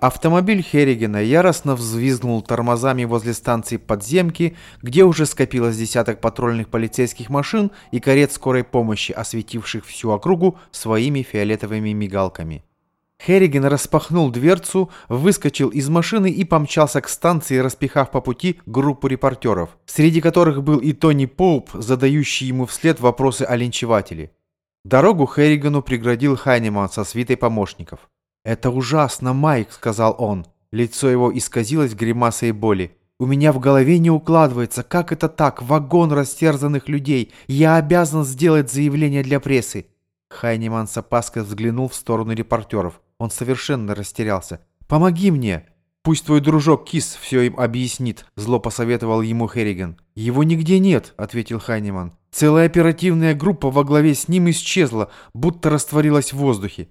Автомобиль Херригена яростно взвизгнул тормозами возле станции подземки, где уже скопилось десяток патрульных полицейских машин и карет скорой помощи, осветивших всю округу своими фиолетовыми мигалками. Херриген распахнул дверцу, выскочил из машины и помчался к станции, распихав по пути группу репортеров, среди которых был и Тони Поуп, задающий ему вслед вопросы о линчевателе. Дорогу Херригену преградил Хайнеман со свитой помощников. «Это ужасно, Майк», — сказал он. Лицо его исказилось гримасой боли. «У меня в голове не укладывается, как это так, вагон растерзанных людей. Я обязан сделать заявление для прессы». Хайнеман с опаской взглянул в сторону репортеров. Он совершенно растерялся. «Помоги мне!» «Пусть твой дружок Кис все им объяснит», — зло посоветовал ему Херриган. «Его нигде нет», — ответил Хайнеман. «Целая оперативная группа во главе с ним исчезла, будто растворилась в воздухе.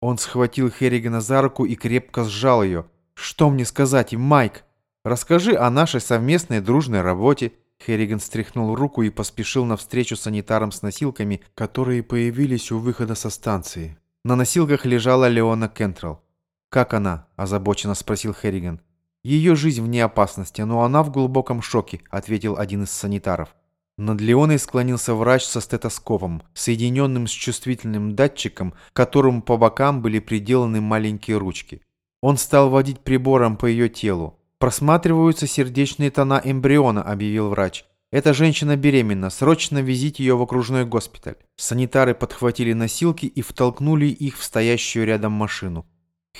Он схватил Херригана за руку и крепко сжал ее. «Что мне сказать им, Майк? Расскажи о нашей совместной дружной работе». Херриган стряхнул руку и поспешил навстречу санитарам с носилками, которые появились у выхода со станции. На носилках лежала Леона Кентрелл. «Как она?» – озабоченно спросил Херриган. «Ее жизнь вне опасности, но она в глубоком шоке», – ответил один из санитаров. Над Леоной склонился врач со стетоскопом, соединенным с чувствительным датчиком, которому по бокам были приделаны маленькие ручки. Он стал водить прибором по ее телу. «Просматриваются сердечные тона эмбриона», — объявил врач. «Эта женщина беременна. Срочно везите ее в окружной госпиталь». Санитары подхватили носилки и втолкнули их в стоящую рядом машину.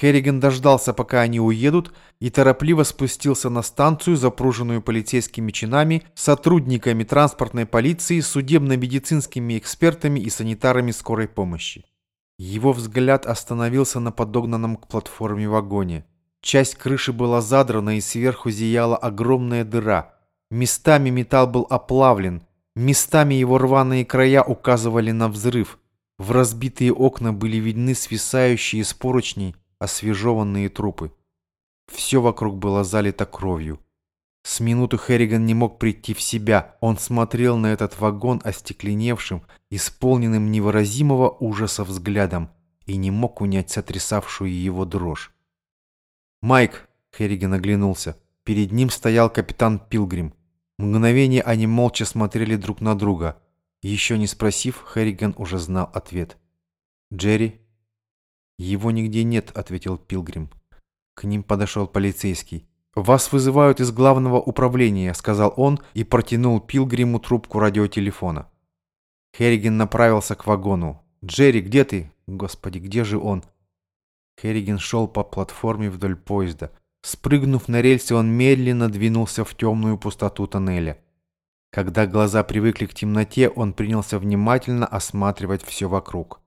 Херриган дождался, пока они уедут, и торопливо спустился на станцию, запруженную полицейскими чинами, сотрудниками транспортной полиции, судебно-медицинскими экспертами и санитарами скорой помощи. Его взгляд остановился на подогнанном к платформе вагоне. Часть крыши была задрана и сверху зияла огромная дыра. Местами металл был оплавлен, местами его рваные края указывали на взрыв. В разбитые окна были видны свисающие с поручней освежеванные трупы. Все вокруг было залито кровью. С минуту Херриган не мог прийти в себя. Он смотрел на этот вагон остекленевшим, исполненным невыразимого ужаса взглядом и не мог унять сотрясавшую его дрожь. «Майк!» — Херриган оглянулся. Перед ним стоял капитан Пилгрим. Мгновение они молча смотрели друг на друга. Еще не спросив, Херриган уже знал ответ. «Джерри?» «Его нигде нет», — ответил Пилгрим. К ним подошел полицейский. «Вас вызывают из главного управления», — сказал он и протянул Пилгриму трубку радиотелефона. Херриген направился к вагону. «Джерри, где ты?» «Господи, где же он?» Херриген шел по платформе вдоль поезда. Спрыгнув на рельсы, он медленно двинулся в темную пустоту тоннеля. Когда глаза привыкли к темноте, он принялся внимательно осматривать все вокруг.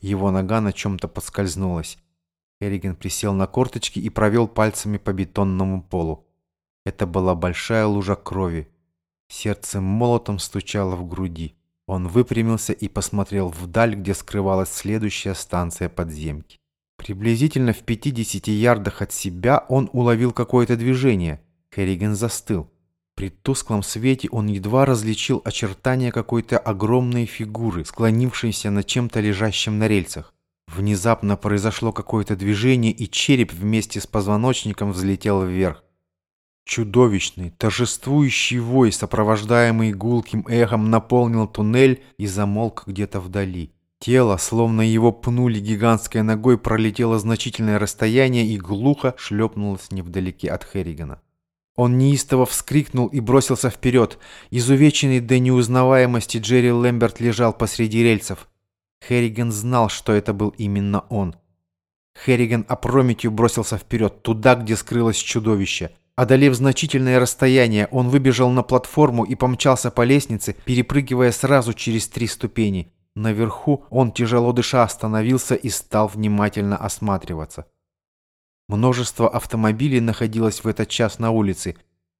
Его нога на чем-то подскользнулась. Эриген присел на корточки и провел пальцами по бетонному полу. Это была большая лужа крови. Сердце молотом стучало в груди. Он выпрямился и посмотрел вдаль, где скрывалась следующая станция подземки. Приблизительно в 50 ярдах от себя он уловил какое-то движение. Херриген застыл. При тусклом свете он едва различил очертания какой-то огромной фигуры, склонившейся над чем-то лежащим на рельсах. Внезапно произошло какое-то движение, и череп вместе с позвоночником взлетел вверх. Чудовищный, торжествующий вой, сопровождаемый гулким эхом, наполнил туннель и замолк где-то вдали. Тело, словно его пнули гигантской ногой, пролетело значительное расстояние и глухо шлепнулось невдалеке от Херригана. Он неистово вскрикнул и бросился вперед. Изувеченный до неузнаваемости Джерри Лэмберт лежал посреди рельсов. Херриган знал, что это был именно он. Херриган опрометью бросился вперед, туда, где скрылось чудовище. Одолев значительное расстояние, он выбежал на платформу и помчался по лестнице, перепрыгивая сразу через три ступени. Наверху он, тяжело дыша, остановился и стал внимательно осматриваться. Множество автомобилей находилось в этот час на улице.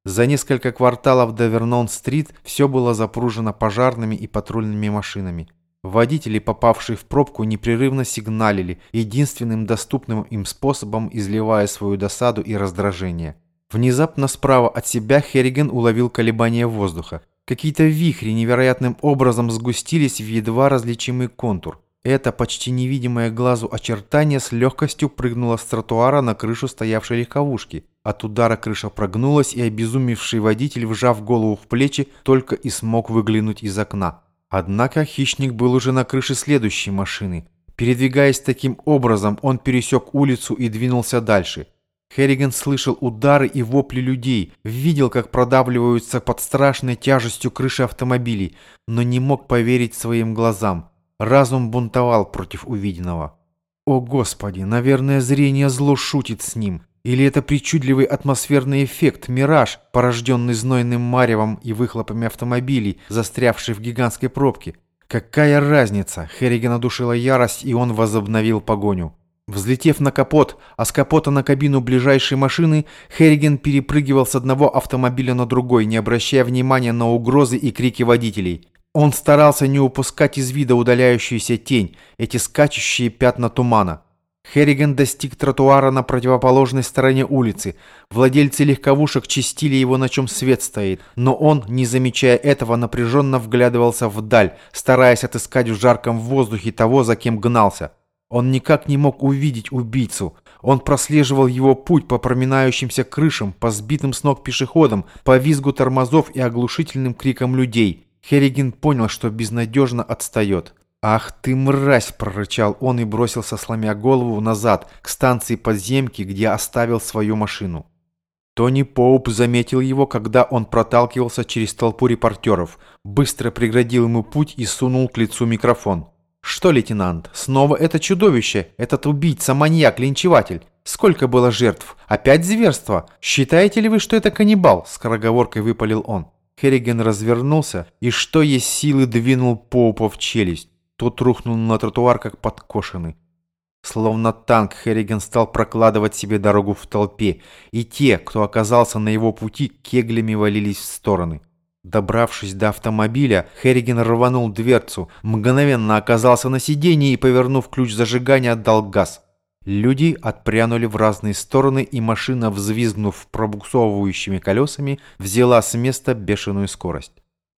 За несколько кварталов до Вернон-стрит все было запружено пожарными и патрульными машинами. Водители, попавшие в пробку, непрерывно сигналили, единственным доступным им способом изливая свою досаду и раздражение. Внезапно справа от себя Херриген уловил колебания воздуха. Какие-то вихри невероятным образом сгустились в едва различимый контур. Это почти невидимое глазу очертание с легкостью прыгнуло с тротуара на крышу стоявшей легковушки. От удара крыша прогнулась, и обезумевший водитель, вжав голову в плечи, только и смог выглянуть из окна. Однако хищник был уже на крыше следующей машины. Передвигаясь таким образом, он пересек улицу и двинулся дальше. Херриган слышал удары и вопли людей, видел, как продавливаются под страшной тяжестью крыши автомобилей, но не мог поверить своим глазам. Разум бунтовал против увиденного. О господи, наверное, зрение зло шутит с ним. Или это причудливый атмосферный эффект, мираж, порожденный знойным маревом и выхлопами автомобилей, застрявший в гигантской пробке? Какая разница? Херригана душила ярость, и он возобновил погоню. Взлетев на капот, а с капота на кабину ближайшей машины, Херриген перепрыгивал с одного автомобиля на другой, не обращая внимания на угрозы и крики водителей. Он старался не упускать из вида удаляющуюся тень, эти скачущие пятна тумана. Херриген достиг тротуара на противоположной стороне улицы. Владельцы легковушек чистили его, на чем свет стоит. Но он, не замечая этого, напряженно вглядывался вдаль, стараясь отыскать в жарком воздухе того, за кем гнался. Он никак не мог увидеть убийцу. Он прослеживал его путь по проминающимся крышам, по сбитым с ног пешеходам, по визгу тормозов и оглушительным крикам людей. Херригин понял, что безнадежно отстает. «Ах ты мразь!» – прорычал он и бросился, сломя голову, назад, к станции подземки, где оставил свою машину. Тони Поуп заметил его, когда он проталкивался через толпу репортеров, быстро преградил ему путь и сунул к лицу микрофон. «Что, лейтенант, снова это чудовище, этот убийца, маньяк, линчеватель? Сколько было жертв? Опять зверство? Считаете ли вы, что это каннибал?» – скороговоркой выпалил он. Херриген развернулся и что есть силы двинул Поупа в челюсть. Тот рухнул на тротуар, как подкошенный. Словно танк, Херриген стал прокладывать себе дорогу в толпе, и те, кто оказался на его пути, кеглями валились в стороны. Добравшись до автомобиля, Херриген рванул дверцу, мгновенно оказался на сиденье и, повернув ключ зажигания, отдал газ. Люди отпрянули в разные стороны, и машина, взвизгнув пробуксовывающими колесами, взяла с места бешеную скорость.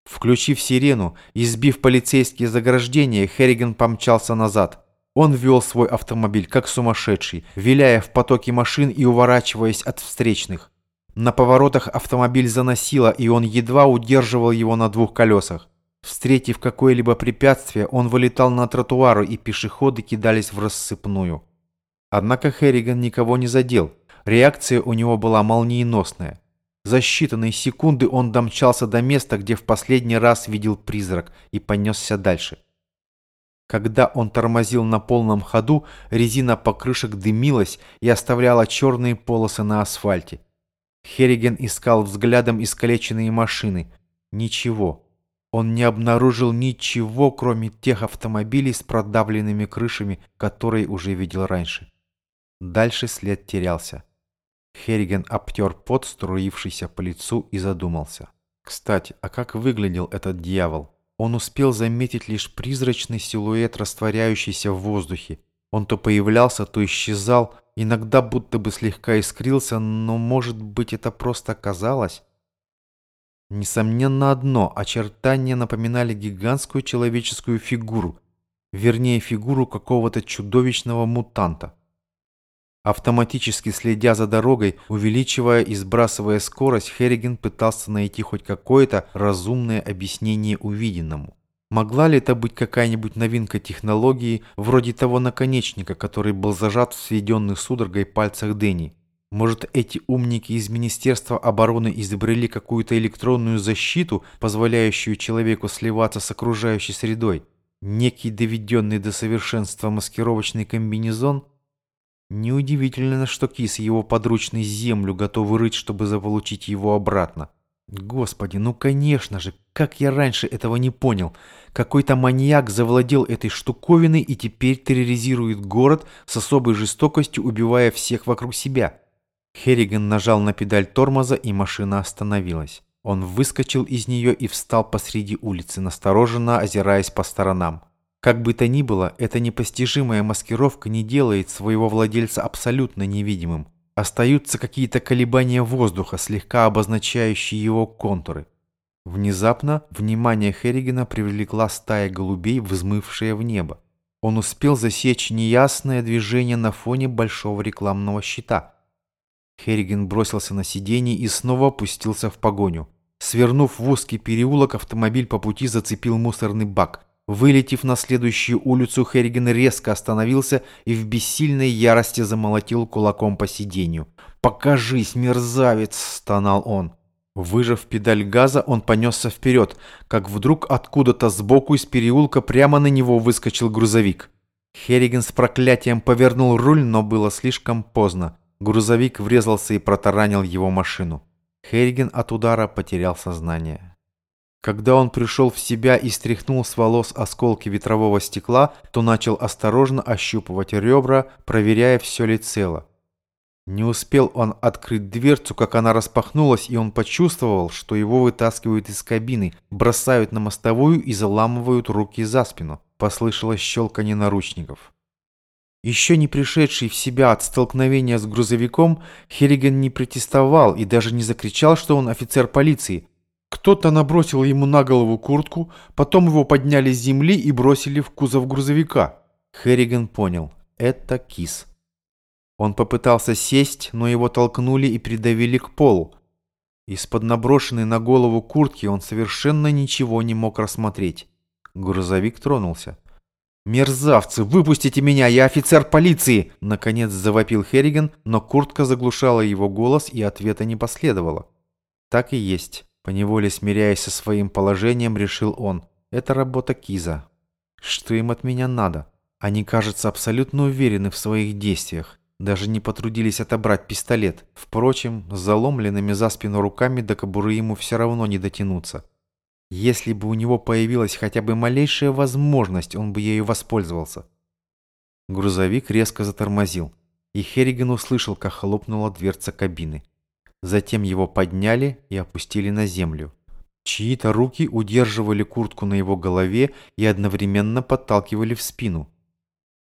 Включив сирену и сбив полицейские заграждения, Херриген помчался назад. Он вел свой автомобиль как сумасшедший, виляя в потоке машин и уворачиваясь от встречных. На поворотах автомобиль заносило, и он едва удерживал его на двух колесах. Встретив какое-либо препятствие, он вылетал на тротуар, и пешеходы кидались в рассыпную. Однако Херриган никого не задел. Реакция у него была молниеносная. За считанные секунды он домчался до места, где в последний раз видел призрак, и понесся дальше. Когда он тормозил на полном ходу, резина покрышек дымилась и оставляла черные полосы на асфальте. Херриген искал взглядом искалеченные машины. Ничего. Он не обнаружил ничего, кроме тех автомобилей с продавленными крышами, которые уже видел раньше. Дальше след терялся. Херриген обтер пот, струившийся по лицу, и задумался. Кстати, а как выглядел этот дьявол? Он успел заметить лишь призрачный силуэт, растворяющийся в воздухе. Он то появлялся, то исчезал, иногда будто бы слегка искрился, но, может быть, это просто казалось? Несомненно одно, очертания напоминали гигантскую человеческую фигуру, вернее, фигуру какого-то чудовищного мутанта. Автоматически следя за дорогой, увеличивая и сбрасывая скорость, Херриген пытался найти хоть какое-то разумное объяснение увиденному. Могла ли это быть какая-нибудь новинка технологии, вроде того наконечника, который был зажат в сведенных судорогой пальцах Дэнни? Может, эти умники из Министерства обороны изобрели какую-то электронную защиту, позволяющую человеку сливаться с окружающей средой? Некий доведенный до совершенства маскировочный комбинезон – Неудивительно, что кис его подручный землю готовы рыть, чтобы заполучить его обратно. Господи, ну конечно же, как я раньше этого не понял. Какой-то маньяк завладел этой штуковиной и теперь терроризирует город с особой жестокостью, убивая всех вокруг себя. Херриган нажал на педаль тормоза, и машина остановилась. Он выскочил из нее и встал посреди улицы, настороженно озираясь по сторонам. Как бы то ни было, эта непостижимая маскировка не делает своего владельца абсолютно невидимым. Остаются какие-то колебания воздуха, слегка обозначающие его контуры. Внезапно внимание Херригена привлекла стая голубей, взмывшая в небо. Он успел засечь неясное движение на фоне большого рекламного щита. Херриген бросился на сиденье и снова опустился в погоню. Свернув в узкий переулок, автомобиль по пути зацепил мусорный бак. Вылетев на следующую улицу, Херриген резко остановился и в бессильной ярости замолотил кулаком по сиденью. «Покажись, мерзавец!» – стонал он. Выжав педаль газа, он понесся вперед, как вдруг откуда-то сбоку из переулка прямо на него выскочил грузовик. Херриген с проклятием повернул руль, но было слишком поздно. Грузовик врезался и протаранил его машину. Херриген от удара потерял сознание. Когда он пришел в себя и стряхнул с волос осколки ветрового стекла, то начал осторожно ощупывать ребра, проверяя, все ли цело. Не успел он открыть дверцу, как она распахнулась, и он почувствовал, что его вытаскивают из кабины, бросают на мостовую и заламывают руки за спину. Послышалось щелканье наручников. Еще не пришедший в себя от столкновения с грузовиком, Херриган не протестовал и даже не закричал, что он офицер полиции. Кто-то набросил ему на голову куртку, потом его подняли с земли и бросили в кузов грузовика. Херриган понял – это кис. Он попытался сесть, но его толкнули и придавили к полу. Из-под наброшенной на голову куртки он совершенно ничего не мог рассмотреть. Грузовик тронулся. «Мерзавцы, выпустите меня, я офицер полиции!» Наконец завопил Херриган, но куртка заглушала его голос и ответа не последовало. Так и есть. Поневоле смиряясь со своим положением, решил он. Это работа Киза. Что им от меня надо? Они, кажется, абсолютно уверены в своих действиях. Даже не потрудились отобрать пистолет. Впрочем, с заломленными за спину руками до кобуры ему все равно не дотянуться. Если бы у него появилась хотя бы малейшая возможность, он бы ею воспользовался. Грузовик резко затормозил, и Херриган услышал, как хлопнула дверца кабины. Затем его подняли и опустили на землю. Чьи-то руки удерживали куртку на его голове и одновременно подталкивали в спину.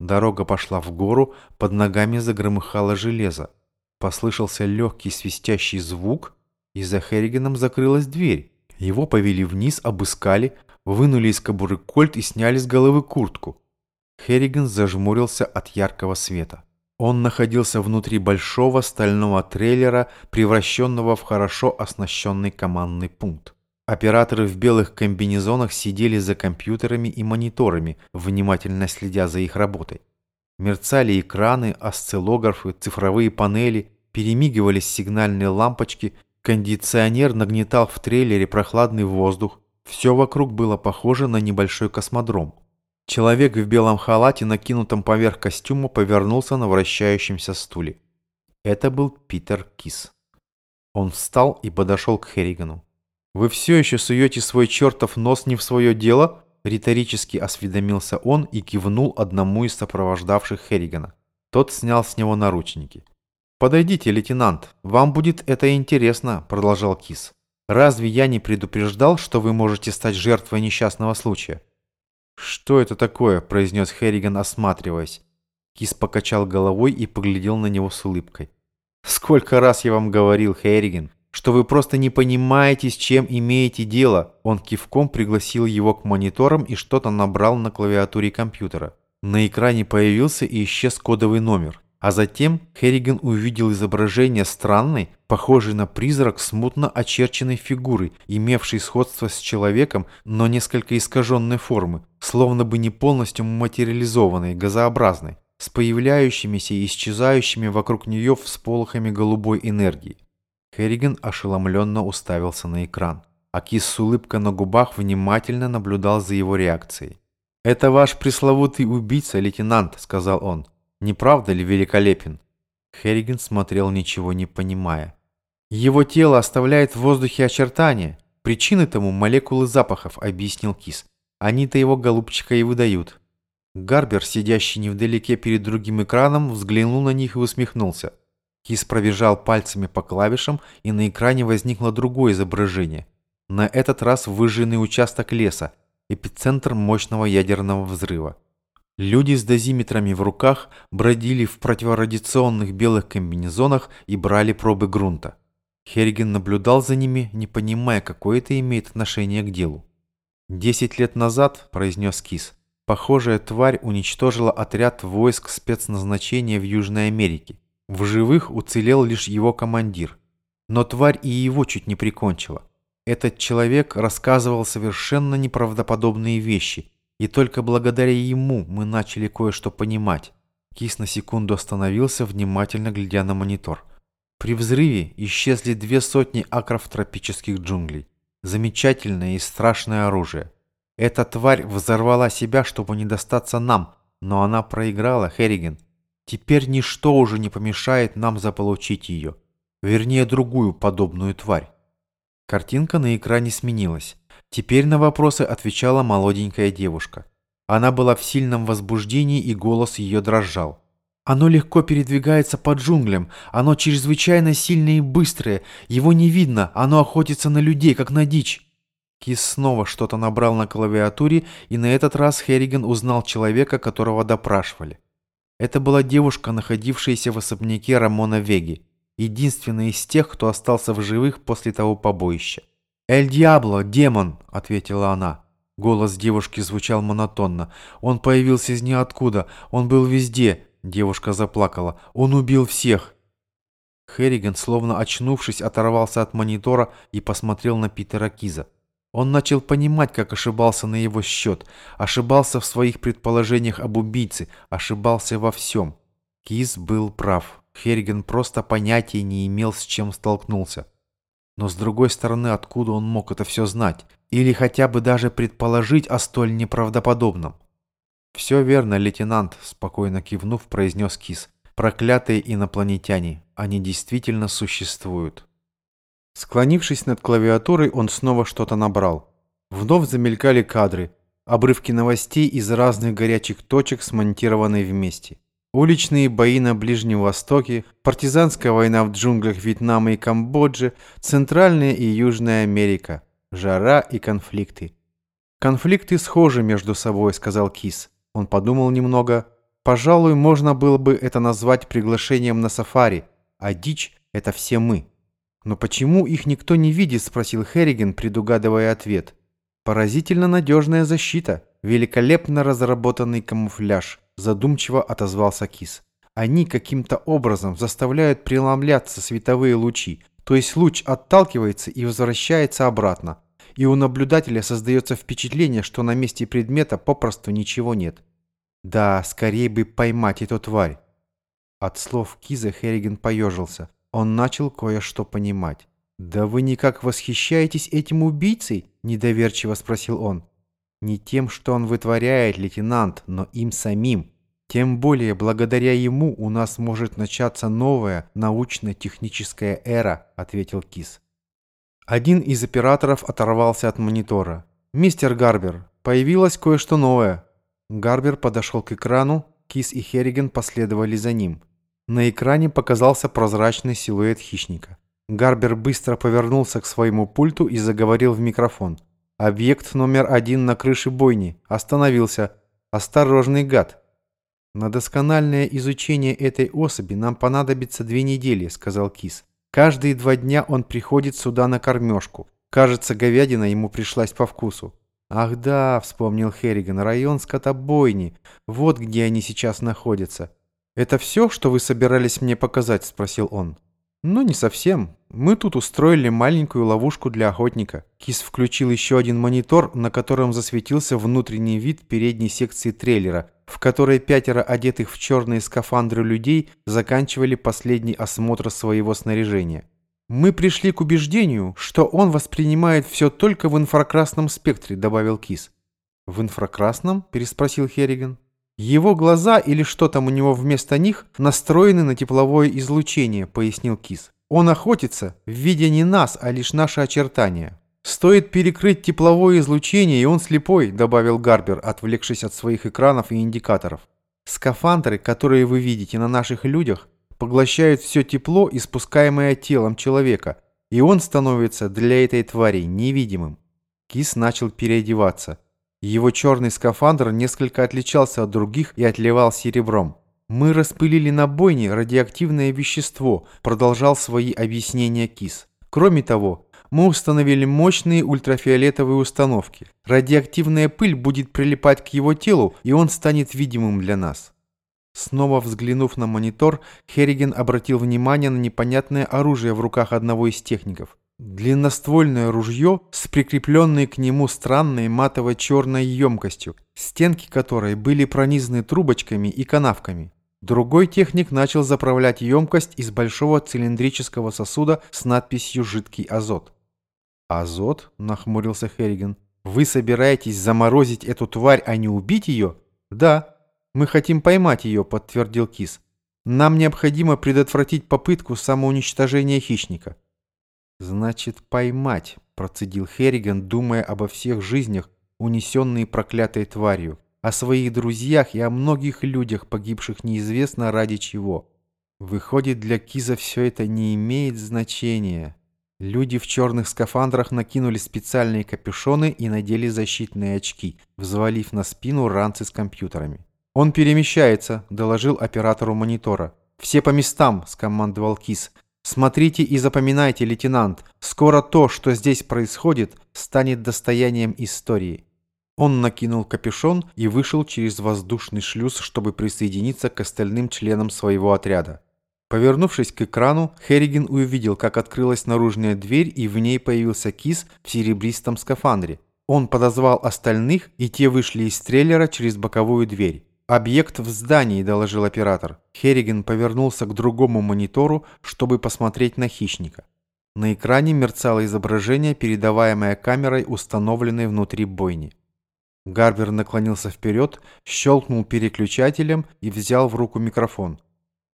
Дорога пошла в гору, под ногами загромыхало железо. Послышался легкий свистящий звук, и за Херригеном закрылась дверь. Его повели вниз, обыскали, вынули из кобуры кольт и сняли с головы куртку. Херриген зажмурился от яркого света. Он находился внутри большого стального трейлера, превращенного в хорошо оснащенный командный пункт. Операторы в белых комбинезонах сидели за компьютерами и мониторами, внимательно следя за их работой. Мерцали экраны, осциллографы, цифровые панели, перемигивались сигнальные лампочки, кондиционер нагнетал в трейлере прохладный воздух. Все вокруг было похоже на небольшой космодром. Человек в белом халате, накинутом поверх костюма, повернулся на вращающемся стуле. Это был Питер Кис. Он встал и подошел к Херригану. «Вы все еще суете свой чертов нос не в свое дело?» Риторически осведомился он и кивнул одному из сопровождавших Херригана. Тот снял с него наручники. «Подойдите, лейтенант, вам будет это интересно», – продолжал Кис. «Разве я не предупреждал, что вы можете стать жертвой несчастного случая?» «Что это такое?» – произнес Херриган, осматриваясь. Кис покачал головой и поглядел на него с улыбкой. «Сколько раз я вам говорил, Херриган, что вы просто не понимаете, с чем имеете дело. Он кивком пригласил его к мониторам и что-то набрал на клавиатуре компьютера. На экране появился и исчез кодовый номер. А затем Херриган увидел изображение странной, похожей на призрак смутно очерченной фигуры, имевшей сходство с человеком, но несколько искаженной формы, словно бы не полностью материализованной, газообразной, с появляющимися и исчезающими вокруг нее всполохами голубой энергии. Херриган ошеломленно уставился на экран. Акис с улыбкой на губах внимательно наблюдал за его реакцией. «Это ваш пресловутый убийца, лейтенант», — сказал он. «Не правда ли великолепен?» Херриган смотрел, ничего не понимая. «Его тело оставляет в воздухе очертания. Причины тому молекулы запахов», — объяснил Кис. «Они-то его голубчика и выдают». Гарбер, сидящий невдалеке перед другим экраном, взглянул на них и усмехнулся. Кис пробежал пальцами по клавишам, и на экране возникло другое изображение. На этот раз выжженный участок леса, эпицентр мощного ядерного взрыва. Люди с дозиметрами в руках бродили в противорадиационных белых комбинезонах и брали пробы грунта. Херриген наблюдал за ними, не понимая, какое это имеет отношение к делу. «Десять лет назад», — произнес Кис, Похожая тварь уничтожила отряд войск спецназначения в Южной Америке. В живых уцелел лишь его командир. Но тварь и его чуть не прикончила. Этот человек рассказывал совершенно неправдоподобные вещи, и только благодаря ему мы начали кое-что понимать. Кис на секунду остановился, внимательно глядя на монитор. При взрыве исчезли две сотни акров тропических джунглей. Замечательное и страшное оружие. Эта тварь взорвала себя, чтобы не достаться нам, но она проиграла, Херриген. Теперь ничто уже не помешает нам заполучить ее. Вернее, другую подобную тварь. Картинка на экране сменилась. Теперь на вопросы отвечала молоденькая девушка. Она была в сильном возбуждении, и голос ее дрожал. Оно легко передвигается по джунглям, оно чрезвычайно сильное и быстрое, его не видно, оно охотится на людей, как на дичь. Кис снова что-то набрал на клавиатуре, и на этот раз Херриган узнал человека, которого допрашивали. Это была девушка, находившаяся в особняке Рамона Веги, единственная из тех, кто остался в живых после того побоища. «Эль Диабло, демон!» — ответила она. Голос девушки звучал монотонно. «Он появился из ниоткуда, он был везде!» Девушка заплакала. «Он убил всех!» Херриган, словно очнувшись, оторвался от монитора и посмотрел на Питера Киза. Он начал понимать, как ошибался на его счет, ошибался в своих предположениях об убийце, ошибался во всем. Киз был прав. Херриген просто понятия не имел, с чем столкнулся. Но с другой стороны, откуда он мог это все знать? Или хотя бы даже предположить о столь неправдоподобном? «Все верно, лейтенант», — спокойно кивнув, произнес Кис. «Проклятые инопланетяне. Они действительно существуют». Склонившись над клавиатурой, он снова что-то набрал. Вновь замелькали кадры, обрывки новостей из разных горячих точек, смонтированные вместе. Уличные бои на Ближнем Востоке, партизанская война в джунглях Вьетнама и Камбоджи, Центральная и Южная Америка, жара и конфликты. «Конфликты схожи между собой», — сказал Кис. Он подумал немного. «Пожалуй, можно было бы это назвать приглашением на сафари, а дичь — это все мы». «Но почему их никто не видит?» – спросил Херриген, предугадывая ответ. «Поразительно надежная защита, великолепно разработанный камуфляж», – задумчиво отозвался Кис. «Они каким-то образом заставляют преломляться световые лучи, то есть луч отталкивается и возвращается обратно, и у наблюдателя создается впечатление, что на месте предмета попросту ничего нет. Да, скорее бы поймать эту тварь». От слов Киза Херриген поежился. Он начал кое-что понимать. «Да вы никак восхищаетесь этим убийцей?» – недоверчиво спросил он. «Не тем, что он вытворяет, лейтенант, но им самим. Тем более, благодаря ему у нас может начаться новая научно-техническая эра», – ответил Кис. Один из операторов оторвался от монитора. «Мистер Гарбер, появилось кое-что новое». Гарбер подошел к экрану, Кис и Херриген последовали за ним. На экране показался прозрачный силуэт хищника. Гарбер быстро повернулся к своему пульту и заговорил в микрофон. «Объект номер один на крыше бойни. Остановился. Осторожный гад». «На доскональное изучение этой особи нам понадобится две недели», — сказал Кис. «Каждые два дня он приходит сюда на кормежку. Кажется, говядина ему пришлась по вкусу». «Ах да», — вспомнил Херриган, — «район скотобойни. Вот где они сейчас находятся. «Это все, что вы собирались мне показать?» – спросил он. «Ну, не совсем. Мы тут устроили маленькую ловушку для охотника». Кис включил еще один монитор, на котором засветился внутренний вид передней секции трейлера, в которой пятеро одетых в черные скафандры людей заканчивали последний осмотр своего снаряжения. «Мы пришли к убеждению, что он воспринимает все только в инфракрасном спектре», – добавил Кис. «В инфракрасном?» – переспросил Херриган. Его глаза или что там у него вместо них настроены на тепловое излучение, пояснил Кис. Он охотится, видя не нас, а лишь наши очертания. Стоит перекрыть тепловое излучение, и он слепой, добавил Гарбер, отвлекшись от своих экранов и индикаторов. Скафандры, которые вы видите на наших людях, поглощают все тепло, испускаемое телом человека, и он становится для этой твари невидимым. Кис начал переодеваться. Его черный скафандр несколько отличался от других и отливал серебром. «Мы распылили на бойне радиоактивное вещество», продолжал свои объяснения Кис. «Кроме того, мы установили мощные ультрафиолетовые установки. Радиоактивная пыль будет прилипать к его телу, и он станет видимым для нас. Снова взглянув на монитор, Херриген обратил внимание на непонятное оружие в руках одного из техников. Длинноствольное ружье с прикрепленной к нему странной матово-черной емкостью, стенки которой были пронизаны трубочками и канавками. Другой техник начал заправлять емкость из большого цилиндрического сосуда с надписью «Жидкий азот». «Азот?» – нахмурился Херриген. «Вы собираетесь заморозить эту тварь, а не убить ее?» «Да». «Мы хотим поймать ее», — подтвердил Кис. «Нам необходимо предотвратить попытку самоуничтожения хищника». «Значит, поймать», — процедил Херриган, думая обо всех жизнях, унесенные проклятой тварью, о своих друзьях и о многих людях, погибших неизвестно ради чего. Выходит, для Киза все это не имеет значения. Люди в черных скафандрах накинули специальные капюшоны и надели защитные очки, взвалив на спину ранцы с компьютерами. «Он перемещается», — доложил оператору монитора. «Все по местам», — скомандовал Кис. «Смотрите и запоминайте, лейтенант. Скоро то, что здесь происходит, станет достоянием истории». Он накинул капюшон и вышел через воздушный шлюз, чтобы присоединиться к остальным членам своего отряда. Повернувшись к экрану, Херриген увидел, как открылась наружная дверь, и в ней появился кис в серебристом скафандре. Он подозвал остальных, и те вышли из трейлера через боковую дверь. «Объект в здании», – доложил оператор. Херриген повернулся к другому монитору, чтобы посмотреть на хищника. На экране мерцало изображение, передаваемое камерой, установленной внутри бойни. Гарбер наклонился вперед, щелкнул переключателем и взял в руку микрофон.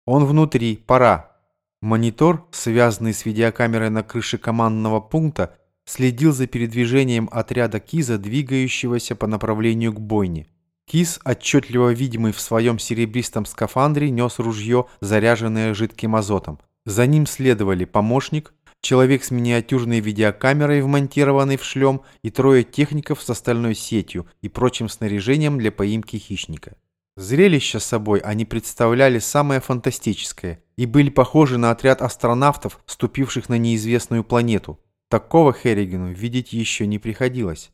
«Он внутри, пора!» Монитор, связанный с видеокамерой на крыше командного пункта, следил за передвижением отряда Киза, двигающегося по направлению к бойне. Кис, отчетливо видимый в своем серебристом скафандре, нес ружье, заряженное жидким азотом. За ним следовали помощник, человек с миниатюрной видеокамерой, вмонтированной в шлем, и трое техников с остальной сетью и прочим снаряжением для поимки хищника. Зрелище собой они представляли самое фантастическое и были похожи на отряд астронавтов, ступивших на неизвестную планету. Такого Херригену видеть еще не приходилось.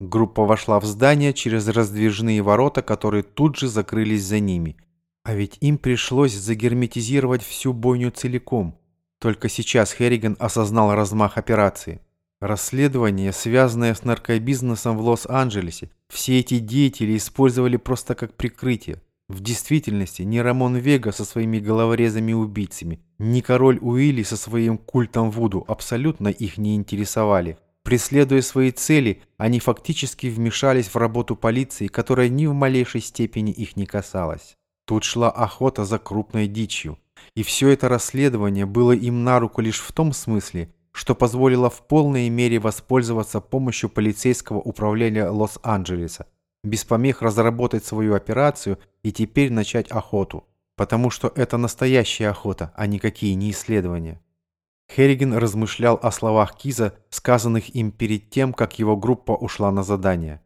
Группа вошла в здание через раздвижные ворота, которые тут же закрылись за ними. А ведь им пришлось загерметизировать всю бойню целиком. Только сейчас Херриган осознал размах операции. Расследование, связанное с наркобизнесом в Лос-Анджелесе, все эти деятели использовали просто как прикрытие. В действительности ни Рамон Вега со своими головорезами-убийцами, ни король Уилли со своим культом Вуду абсолютно их не интересовали. Преследуя свои цели, они фактически вмешались в работу полиции, которая ни в малейшей степени их не касалась. Тут шла охота за крупной дичью. И все это расследование было им на руку лишь в том смысле, что позволило в полной мере воспользоваться помощью полицейского управления Лос-Анджелеса, без помех разработать свою операцию и теперь начать охоту. Потому что это настоящая охота, а никакие не исследования. Херриген размышлял о словах Киза, сказанных им перед тем, как его группа ушла на задание.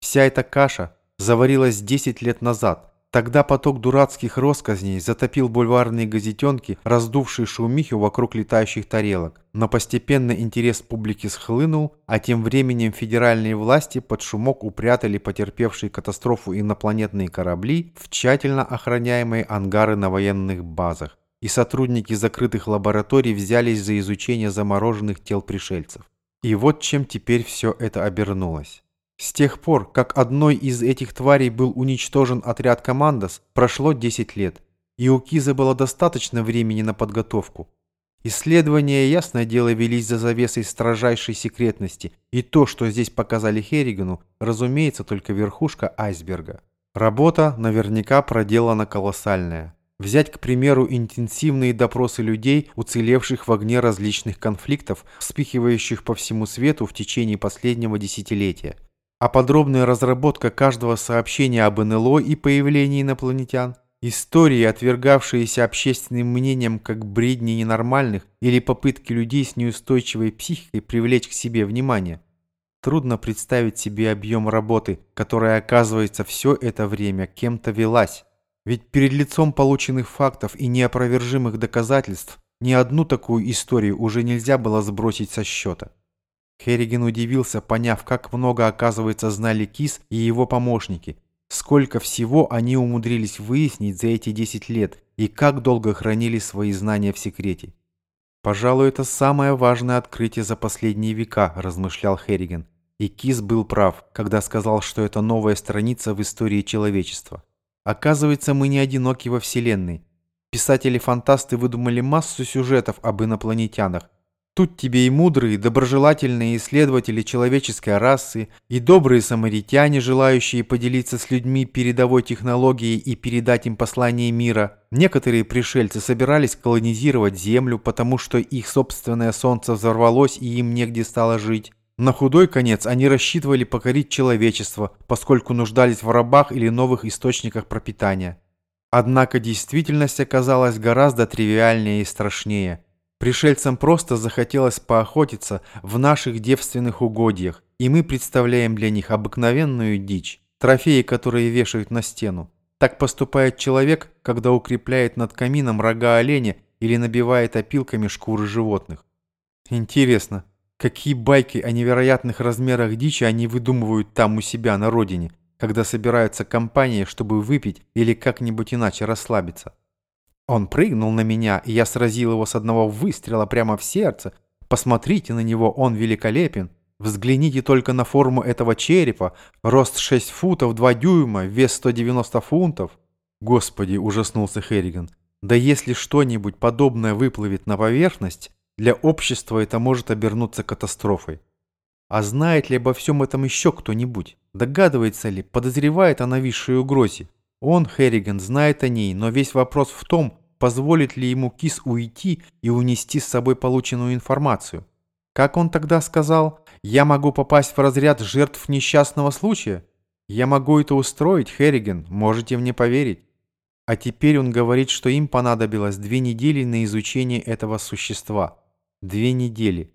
Вся эта каша заварилась 10 лет назад. Тогда поток дурацких росказней затопил бульварные газетенки, раздувшие шумиху вокруг летающих тарелок. Но постепенно интерес публики схлынул, а тем временем федеральные власти под шумок упрятали потерпевшие катастрофу инопланетные корабли в тщательно охраняемые ангары на военных базах и сотрудники закрытых лабораторий взялись за изучение замороженных тел пришельцев. И вот чем теперь все это обернулось. С тех пор, как одной из этих тварей был уничтожен отряд «Командос», прошло 10 лет, и у Киза было достаточно времени на подготовку. Исследования, ясное дело, велись за завесой строжайшей секретности, и то, что здесь показали Херригану, разумеется, только верхушка айсберга. Работа наверняка проделана колоссальная. Взять, к примеру, интенсивные допросы людей, уцелевших в огне различных конфликтов, вспыхивающих по всему свету в течение последнего десятилетия. А подробная разработка каждого сообщения об НЛО и появлении инопланетян. Истории, отвергавшиеся общественным мнением как бредни ненормальных или попытки людей с неустойчивой психикой привлечь к себе внимание. Трудно представить себе объем работы, которая, оказывается, все это время кем-то велась. Ведь перед лицом полученных фактов и неопровержимых доказательств ни одну такую историю уже нельзя было сбросить со счета. Херриген удивился, поняв, как много, оказывается, знали Кис и его помощники, сколько всего они умудрились выяснить за эти 10 лет и как долго хранили свои знания в секрете. «Пожалуй, это самое важное открытие за последние века», – размышлял Херриген. И Кис был прав, когда сказал, что это новая страница в истории человечества. Оказывается, мы не одиноки во Вселенной. Писатели-фантасты выдумали массу сюжетов об инопланетянах, Тут тебе и мудрые, доброжелательные исследователи человеческой расы, и добрые самаритяне, желающие поделиться с людьми передовой технологией и передать им послание мира. Некоторые пришельцы собирались колонизировать Землю, потому что их собственное солнце взорвалось и им негде стало жить. На худой конец они рассчитывали покорить человечество, поскольку нуждались в рабах или новых источниках пропитания. Однако действительность оказалась гораздо тривиальнее и страшнее – Пришельцам просто захотелось поохотиться в наших девственных угодьях, и мы представляем для них обыкновенную дичь, трофеи, которые вешают на стену. Так поступает человек, когда укрепляет над камином рога оленя или набивает опилками шкуры животных. Интересно, какие байки о невероятных размерах дичи они выдумывают там у себя на родине, когда собираются компании, чтобы выпить или как-нибудь иначе расслабиться. Он прыгнул на меня, и я сразил его с одного выстрела прямо в сердце. Посмотрите на него, он великолепен. Взгляните только на форму этого черепа. Рост 6 футов 2 дюйма, вес 190 фунтов. Господи, ужаснулся Херриган. Да если что-нибудь подобное выплывет на поверхность, для общества это может обернуться катастрофой. А знает ли обо всем этом еще кто-нибудь? Догадывается ли, подозревает о нависшей угрозе? Он, Херриган, знает о ней, но весь вопрос в том, позволит ли ему Кис уйти и унести с собой полученную информацию. Как он тогда сказал, я могу попасть в разряд жертв несчастного случая? Я могу это устроить, Херриген, можете мне поверить. А теперь он говорит, что им понадобилось две недели на изучение этого существа. Две недели.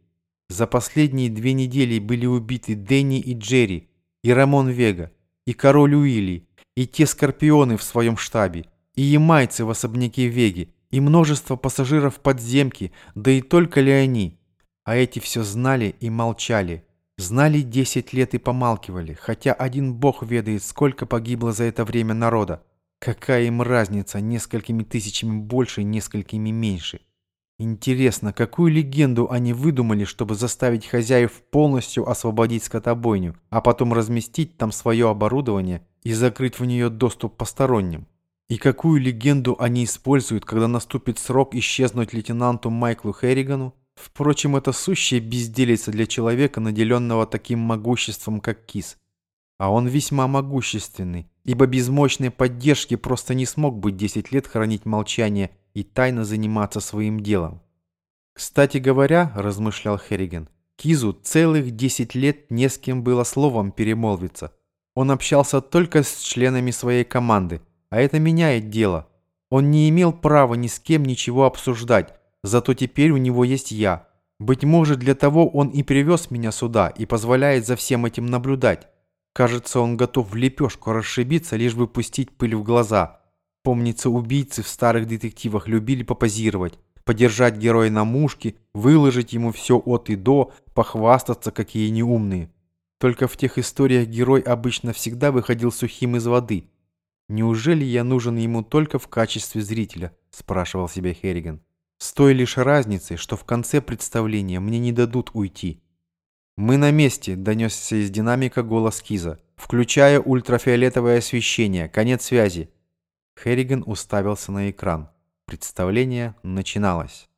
За последние две недели были убиты Дэнни и Джерри, и Рамон Вега, и король Уилли, и те скорпионы в своем штабе, и ямайцы в особняке Веги, и множество пассажиров подземки, да и только ли они? А эти все знали и молчали. Знали 10 лет и помалкивали, хотя один бог ведает, сколько погибло за это время народа. Какая им разница, несколькими тысячами больше, несколькими меньше. Интересно, какую легенду они выдумали, чтобы заставить хозяев полностью освободить скотобойню, а потом разместить там свое оборудование и закрыть в нее доступ посторонним? И какую легенду они используют, когда наступит срок исчезнуть лейтенанту Майклу Херригану? Впрочем, это сущая безделица для человека, наделенного таким могуществом, как Кис. А он весьма могущественный, ибо без мощной поддержки просто не смог бы 10 лет хранить молчание и тайно заниматься своим делом. «Кстати говоря», – размышлял Херриган, – Кизу целых 10 лет не с кем было словом перемолвиться. Он общался только с членами своей команды – а это меняет дело. Он не имел права ни с кем ничего обсуждать, зато теперь у него есть я. Быть может, для того он и привез меня сюда и позволяет за всем этим наблюдать. Кажется, он готов в лепешку расшибиться, лишь бы пустить пыль в глаза. Помнится, убийцы в старых детективах любили попозировать, подержать героя на мушке, выложить ему все от и до, похвастаться, какие неумные. Только в тех историях герой обычно всегда выходил сухим из воды – «Неужели я нужен ему только в качестве зрителя?» – спрашивал себя Херриган. «С той лишь разницей, что в конце представления мне не дадут уйти». «Мы на месте», – донесся из динамика голос Киза, включая ультрафиолетовое освещение. Конец связи. Херриган уставился на экран. Представление начиналось.